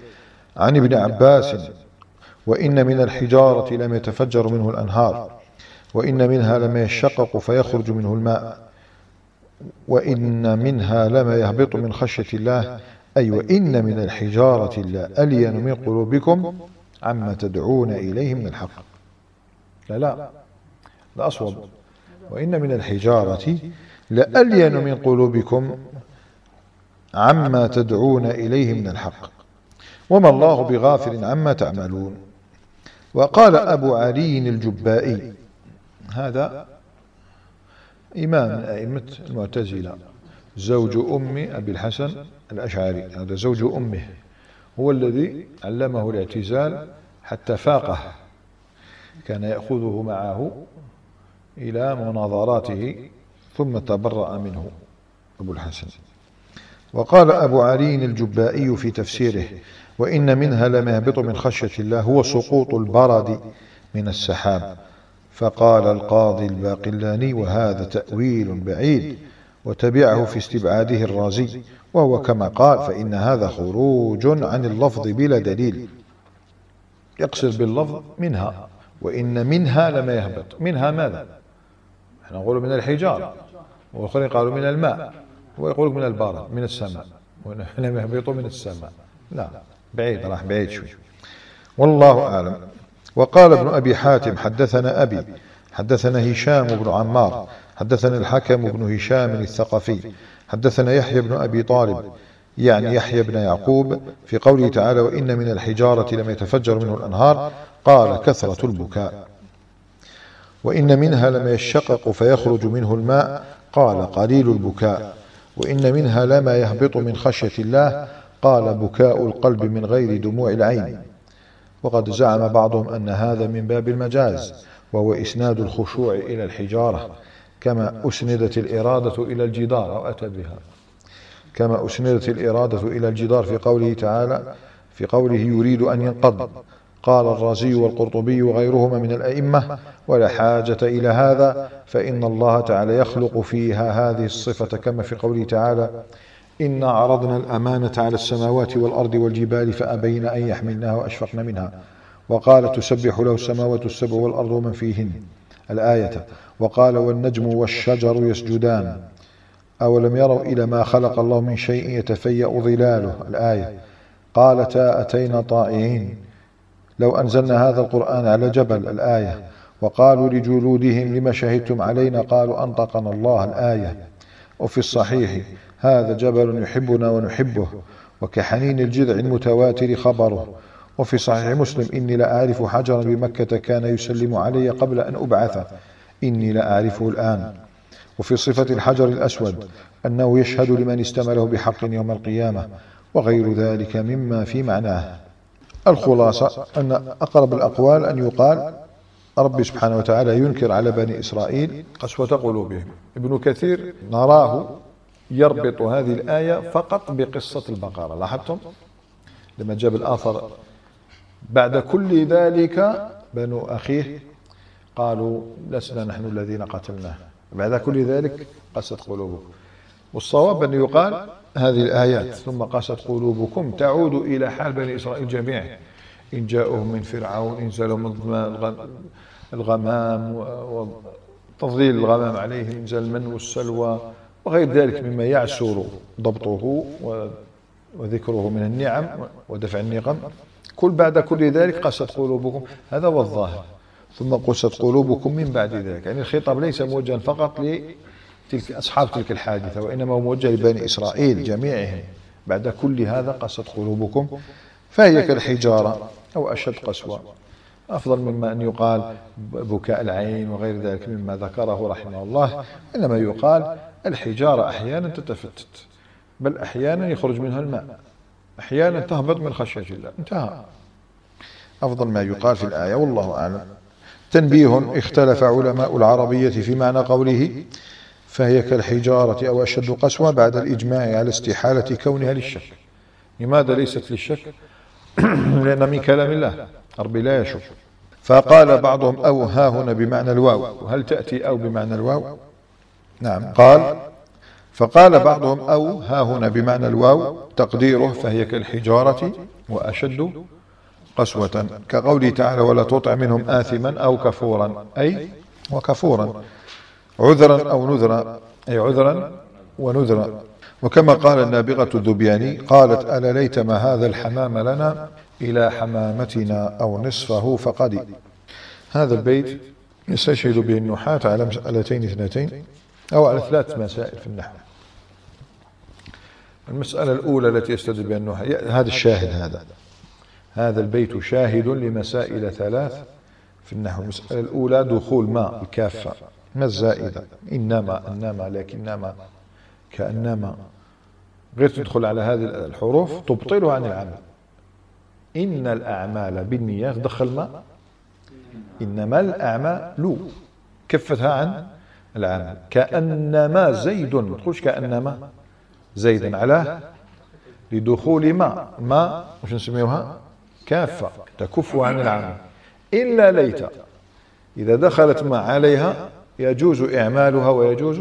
عن ابن عباس وإن من الحجارة لم يتفجر منه الأنهار وإن منها لما يشقق فيخرج منه الماء وإن منها لما يهبط من خشية الله أي وإن من الحجارة لألين من قلوبكم عما تدعون إليه من الحق لا لا. لا أصوب. وإن من الحجارة لألين من قلوبكم عما تدعون إليه من الحق. وما الله بغافل عما تعملون. وقال أبو علي الجبائي هذا إمام من أئمة المعتزلة زوج أم أبي الحسن الأشعري هذا زوج أمه هو الذي علمه الاعتزال حتى فاقه كان يأخذه معه إلى مناظراته ثم تبرأ منه. أبو الحسن. وقال أبو علي الجبائي في تفسيره وإن منها لما يهبط من خشية الله هو سقوط البرد من السحاب. فقال القاضي الباقلاني وهذا تأويل بعيد وتبعه في استبعاده الرازي وهو كما قال فإن هذا خروج عن اللفظ بلا دليل. يقصد باللفظ منها وإن منها لما يهبط. منها ماذا؟ إحنا نقول من الحجار واخرين قالوا من الماء. ويقول من البارد من السماء. ولم يهبطوا من السماء. لا بعيد راح بعيد شوي. والله أعلم. وقال ابن أبي حاتم حدثنا أبي حدثنا هشام بن عمار حدثنا الحكم بن هشام الثقفي حدثنا يحيى بن أبي طالب يعني يحيى بن يعقوب في قوله تعالى وإن من الحجارة لم يتفجر منه الأنهار قال كثرة البكاء وإن منها لما يشقق فيخرج منه الماء قال قليل البكاء وإن منها لما يهبط من خشية الله قال بكاء القلب من غير دموع العين. وقد زعم بعضهم أن هذا من باب المجاز وهو إسناد الخشوع إلى الحجارة كما أسندت الإرادة إلى الجدار أو أتى بها. كما أسندت الإرادة إلى الجدار في قوله تعالى في قوله يريد أن ينقض. قال الرازي والقرطبي وغيرهما من الأئمة ولا حاجة إلى هذا فإن الله تعالى يخلق فيها هذه الصفة كما في قوله تعالى إنا عرضنا الأمانة على السماوات والأرض والجبال فأبين أن يحملنها وأشفقن منها. وقال تسبح له السماوات السبع والأرض ومن فيهن. الآية وقال والنجم والشجر يسجدان. أولم يروا إلى ما خلق الله من شيء يتفيأ ظلاله؟ الآية قالتا أتينا طائعين. لو أنزلنا هذا القرآن على جبل الآية وقالوا لجلودهم لما شهدتم علينا قالوا أنطقنا الله الآية. وفي الصحيح هذا جبل يحبنا ونحبه وكحنين الجذع المتواتر خبره. وفي صحيح مسلم إني لأعرف حجرا بمكة كان يسلم علي قبل أن أبعث. إني لأعرفه الآن. وفي صفة الحجر الأسود أنه يشهد لمن استمله بحق يوم القيامة وغير ذلك مما في معناه. الخلاصة أن أقرب الأقوال أن يقال رب سبحانه وتعالى ينكر على بني إسرائيل قسوة قلوبهم. ابن كثير نراه يربط هذه الآية فقط بقصة البقرة. لاحظتم؟ لما جاب الآثر بعد كل ذلك بنو أخيه قالوا لسنا نحن الذين قتلناه. بعد كل ذلك قست قلوبهم. والصواب أن يقال هذه الآيات ثم قست قلوبكم تعود إلى حال بني إسرائيل جميعا. إن جاءوهم من فرعون إن زالوا من الغمام تفضيل الغمام عليه من المن والسلوى وغير ذلك مما يعسر ضبطه وذكره من النعم ودفع النقم. كل بعد كل ذلك قست قلوبكم هذا هو الظاهر. ثم قست قلوبكم من بعد ذلك. يعني الخطاب ليس موجها فقط لتلك أصحاب تلك الحادثة وإنما هو موجه لبني إسرائيل جميعهم. بعد كل هذا قست قلوبكم فهي كالحجارة أو أشد قسوة. أفضل مما أن يقال بكاء العين وغير ذلك مما ذكره رحمه الله إنما يقال الحجارة أحيانا تتفتت بل أحيانا يخرج منها الماء أحيانا تهبط من خشية الله. انتهى. أفضل ما يقال في الآية والله أعلم. تنبيه اختلف علماء العربية في معنى قوله فهي كالحجارة أو أشد قسوة بعد الإجماع على استحالة كونها للشك. لماذا ليست للشك؟ <clears throat> لأن من كلام الله ربي لا يشك. فقال بعضهم أو ها هنا بمعنى الواو وهل تأتي أو بمعنى الواو؟ نعم قال. فقال بعضهم أو ها هنا بمعنى الواو تقديره فهي كالحجارة وأشد قسوة. كقوله تعالى ولا تطع منهم آثما أو كفورا. أي وكفورا. عذرا أو نذرا. أي عذرا ونذرا. وكما قال النابغة الذبياني قالت ألا ليتما هذا الحمام لنا إلى حمامتنا أو نصفه فقد هذا البيت يستشهد به النحاة على مسألتين اثنتين أو على ثلاث مسائل في النحو. المسألة الأولى التي يستدل بها النحاة هذا الشاهد هذا. هذا البيت شاهد لمسائل ثلاث في النحو. المسألة الأولى دخول ماء الكافة. ما الزائدة؟ إنما إنما لكنما كأنما. غير تدخل على هذه الحروف تبطلها عن العمل. إن الأعمال بالنيات دخل ما؟ إنما الأعمال كفتها عن العمل. كأنما زيد. ما تقولش كأنما. زيدا على لدخول ما. ما وش نسميوها؟ كافة تكف عن العمل. إلا ليت. إذا دخلت ما عليها يجوز إعمالها ويجوز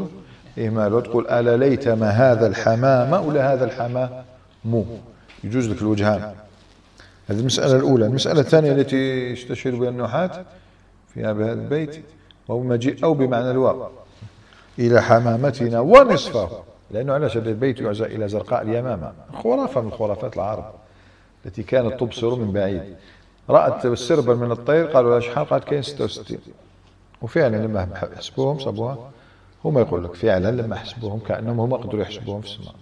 إهمالها تقول ألا ليت ما هذا الحمام ولا هذا الحمام؟ مو. يجوز لك الوجهان. هذه المسألة الأولى. المسألة الثانية التي يستشير بها النحاة في هذا البيت وهو مجيء أو بمعنى الواو. إلى حمامتنا ونصفه. لأنه علاش هذا البيت يعزى إلى زرقاء اليمامة. خرافة من خرافات العرب التي كانت تبصر من بعيد. رأت السربا من الطير قالوا لها شحال؟ قالت كاين 66 وفعلا لما حسبوهم صبوها هما يقول لك فعلا لما حسبوهم كأنهم هما قدروا يحسبوهم في السماء.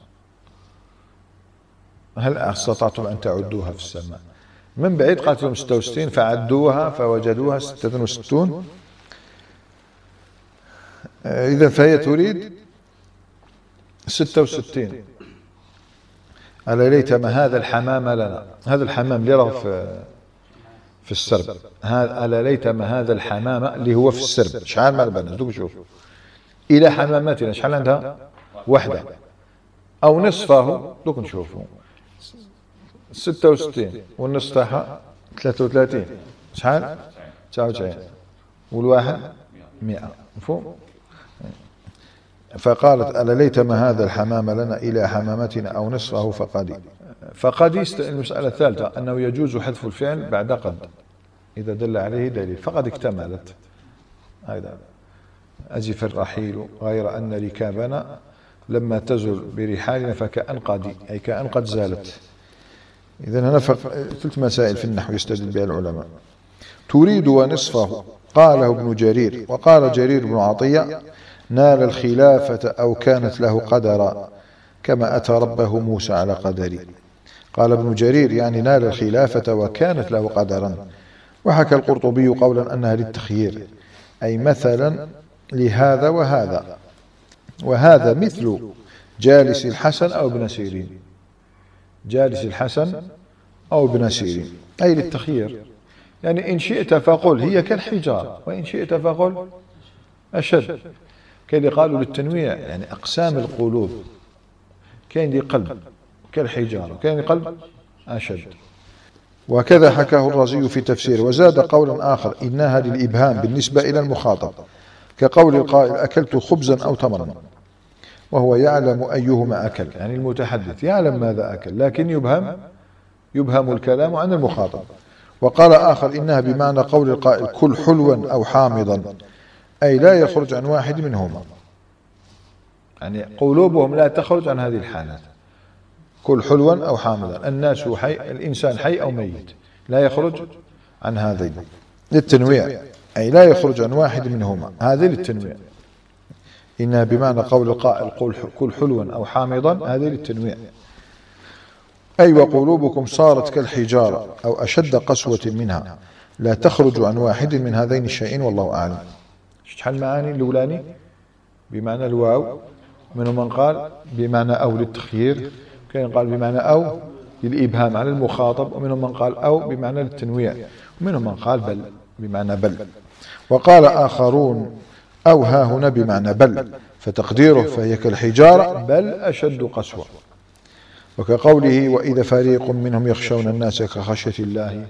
هل أستطعتم أن تعدوها في السماء؟ من بعيد قالت لهم 66 فعدوها فوجدوها 66 إذا فهي تريد 66 ألا ليتما هذا الحمام لنا؟ هذا الحمام اللي راه في في السرب. هذا ألا ليتما هذا الحمام اللي هو في السرب. شحال مال البنات دوك شوف. إلى حمامتنا شحال عندها؟ وحدة. أو نصفه. دوك نشوفوا 66 والنص تاعها 33 شحال؟ 99 والواحد؟ 100 مفهوم؟ فقالت ألا ليتما هذا الحمام لنا إلى حمامتنا أو نصفه فقد المسألة الثالثة أنه يجوز حذف الفعل بعد قد. إذا دل عليه دليل. فقد اكتملت. هذا. أزف الرحيل غير أن ركابنا لما تزل برحالنا فكأن قد أي كأن قد زالت. إذا هنا ثلاث مسائل في النحو يستدل بها العلماء. تريد ونصفه قاله ابن جرير. وقال جرير بن عطية نال الخلافة أو كانت له قدرا كما أتى ربه موسى على قدره قال ابن جرير يعني نال الخلافة وكانت له قدرا. وحكى القرطبي قولا أنها للتخيير أي مثلا لهذا وهذا. وهذا مثل جالس الحسن أو ابن سيرين. جالس الحسن أو ابن سيرين أي للتخيير. يعني إن شئت فقل هي كالحجار وإن شئت فقل أشد. اللي قالوا للتنويع يعني أقسام القلوب كاين اللي قلب. كالحجارة كاين اللي قلب أشد. وكذا حكاه الرازي في تفسيره وزاد قولا آخر إنها للإبهام بالنسبة إلى المخاطب كقول القائل أكلت خبزا أو تمرا. وهو يعلم أيهما أكل يعني المتحدث يعلم ماذا أكل لكن يبهم يبهم الكلام عن المخاطب. وقال آخر إنها بمعنى قول القائل كل حلوا أو حامضا أي لا يخرج عن واحد منهما. يعني قلوبهم لا تخرج عن هذه الحالات. كل حلوا أو حامضا الناس حي الإنسان حي أو ميت. لا يخرج عن هذين للتنويع. أي لا يخرج عن واحد منهما. هذه للتنويع. إنها بمعنى قول القائل قل كل حلوا أو حامضا هذه للتنويع. أي وقلوبكم صارت كالحجارة أو أشد قسوة منها. لا تخرج عن واحد من هذين الشيئين والله أعلم. شحال معاني الأولاني؟ بمعنى الواو. منهم من قال؟ بمعنى أو للتخيير. كان قال بمعنى أو للإبهام على المخاطب ومنهم من قال أو بمعنى للتنويع ومنهم من قال بل بمعنى بل. وقال آخرون أو ها هنا بمعنى بل فتقديره فهي كالحجارة بل أشد قسوة. وكقوله وإذا فريق منهم يخشون الناس كخشية الله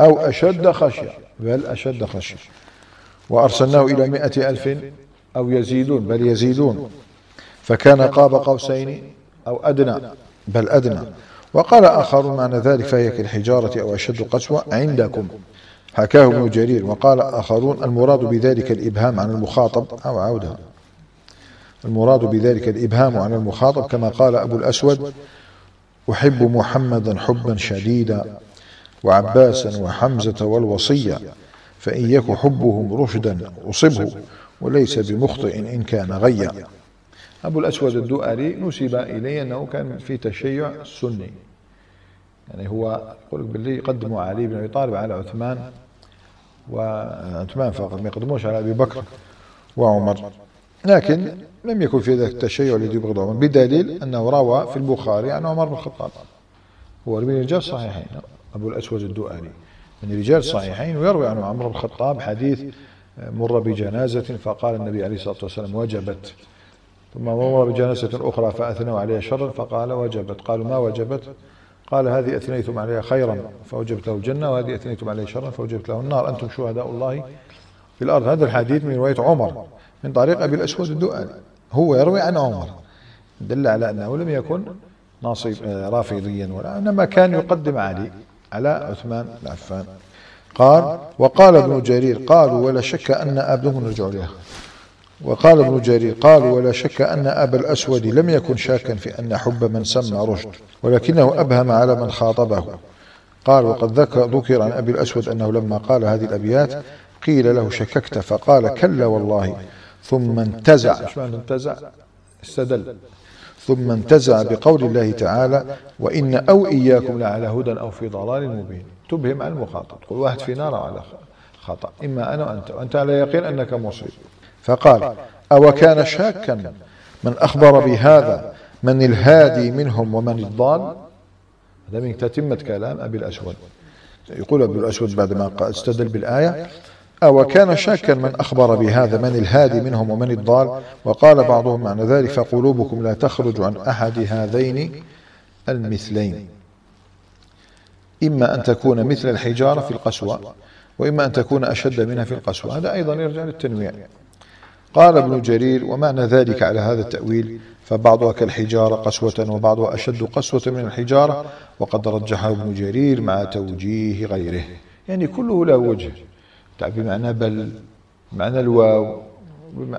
أو أشد خشية بل أشد خشية. وأرسلناه إلى مئة ألف أو يزيدون بل يزيدون. فكان قاب قوسين أو أدنى. بل أدنى. وقال آخر معنى ذلك فهي كالحجارة أو أشد قسوة عندكم. حكاه ابن جرير. وقال آخرون المراد بذلك الإبهام عن المخاطب أو عودة. المراد بذلك الإبهام عن المخاطب كما قال أبو الأسود أحب محمدا حبا شديدا وعباسا وحمزة والوصية فإن يك حبهم رشدا أصبه وليس بمخطئ إن كان غيا. أبو الأسود الدؤلي نسب إليه أنه كان في تشيع سني. يعني هو يقول باللي يقدموا علي بن أبي طالب على عثمان وعثمان فقط ما يقدموش على أبي بكر وعمر. لكن لم يكن في ذلك التشيع الذي يبغض عمر بدليل أنه روى في البخاري عن عمر بن الخطاب. هو من رجال صحيحين أبو الأسود الدؤلي من رجال صحيحين ويروي عن عمر بن الخطاب حديث مر بجنازة فقال النبي عليه الصلاة والسلام وجبت. ثم مر بجنازة أخرى فأثنوا عليها شرا فقال وجبت. قالوا ما وجبت؟ قال هذه أثنيتم عليها خيرا فوجبت له الجنة وهذه أثنيتم عليها شرا فوجبت له النار. أنتم شهداء الله في الأرض. هذا الحديث من رواية عمر من طريق أبي الأسود الدؤلي. هو يروي عن عمر. دل على أنه لم يكن ناصب آه، رافضيا ولا إنما كان يقدم علي على عثمان العفان. قال وقال ابن جرير قالوا ولا شك أن أبنه نرجع لها وقال ابن جرير قالوا ولا شك أن أبا الأسود لم يكن شاكا في أن حب من سمى رشد ولكنه أبهم على من خاطبه. قال وقد ذكر عن أبي الأسود أنه لما قال هذه الأبيات قيل له شككت. فقال كلا والله. ثم انتزع. انتزع؟ استدل. ثم انتزع بقول الله تعالى وإن أو إياكم لعلى هدى أو في ضلال مبين. تبهم المخاطب تقول واحد في نار على خطأ إما أنا وأنت وأنت على يقين أنك مصيب. فقال أو كان شاكا من أخبر بهذا من الهادي منهم ومن الضال؟ هذا من تتمة كلام أبي الأسود. يقول أبي الأسود بعدما استدل بالآية أو كان شاكا من أخبر بهذا من الهادي منهم ومن الضال؟ وقال بعضهم معنى ذلك فقلوبكم لا تخرج عن أحد هذين المثلين. إما أن تكون مثل الحجارة في القسوة وإما أن تكون أشد منها في القسوة. هذا أيضا يرجع للتنويع. قال ابن جرير ومعنى ذلك على هذا التأويل فبعضها كالحجارة قسوة وبعضها أشد قسوة من الحجارة وقد رجحه ابن جرير مع توجيه غيره. يعني كله له وجه. بمعنى بل معنى الواو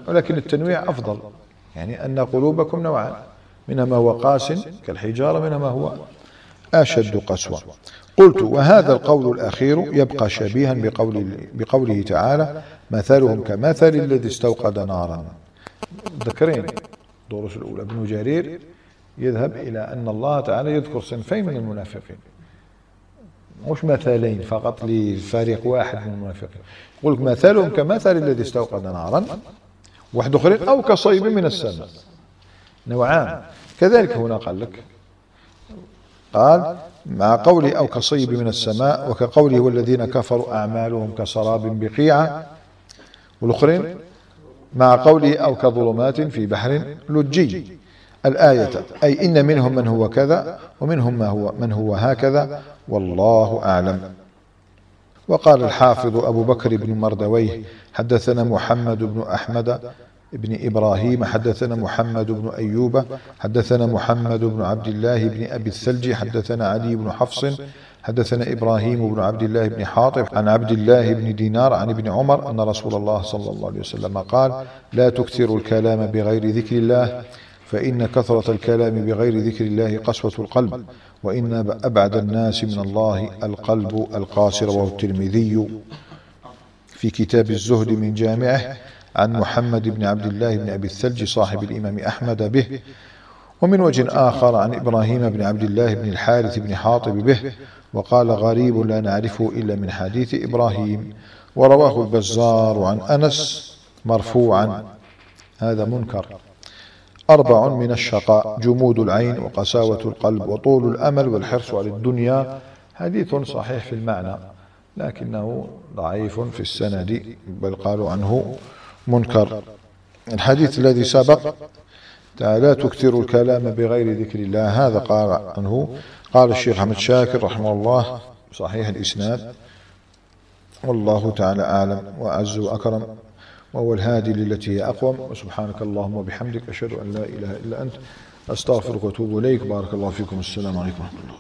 ولكن التنويع أفضل. يعني أن قلوبكم نوعان منها ما هو قاس كالحجارة منها ما هو أشد قسوة. قلت وهذا القول الأخير يبقى شبيها بقول بقوله تعالى مثلهم كمثل الذي استوقد نارا. ذكرين الدروس الأولى. ابن جرير يذهب إلى أن الله تعالى يذكر صنفين من المنافقين. مش مثالين فقط لفريق واحد من المنافقين. يقول لك مثلهم كمثل الذي استوقد نارا واحد اخرين أو كصيب من السماء. نوعان. كذلك هنا قال لك. قال مع قوله أو كصيب من السماء وكقوله والذين كفروا أعمالهم كسراب بقيعة والأخرين مع قوله أو كظلمات في بحر لجي. الآية أي إن منهم من هو كذا ومنهم ما هو من هو هكذا والله أعلم. وقال الحافظ أبو بكر بن مردويه حدثنا محمد بن أحمد بن إبراهيم حدثنا محمد بن أيوب حدثنا محمد بن عبد الله بن أبي الثلج حدثنا علي بن حفص حدثنا إبراهيم بن عبد الله بن حاطب عن عبد الله بن دينار عن ابن عمر أن رسول الله صلى الله عليه وسلم قال لا تكثروا الكلام بغير ذكر الله فإن كثرة الكلام بغير ذكر الله قسوة القلب وإن أبعد الناس من الله القلب القاسي رواه الترمذي. في كتاب الزهد من جامعه عن محمد بن عبد الله بن أبي الثلج صاحب الإمام أحمد به ومن وجه آخر عن إبراهيم بن عبد الله بن الحارث بن حاطب به وقال غريب لا نعرفه إلا من حديث إبراهيم ورواه البزار عن أنس مرفوعا. هذا منكر. أربع من الشقاء جمود العين وقساوة القلب وطول الأمل والحرص على الدنيا. حديث صحيح في المعنى لكنه ضعيف في السند بل قالوا عنه منكر. الحديث الذي سبق لا تكثر الكلام بغير ذكر الله. هذا قال عنه قال الشيخ أحمد شاكر رحمه الله صحيح الإسناد. والله تعالى أعلم وأعز وأكرم. وهو الهادي للتي هي أقوم. وسبحانك اللهم وبحمدك أشهد أن لا إله إلا أنت. أستغفرك وأتوب إليك. بارك الله فيكم. السلام عليكم ورحمة الله.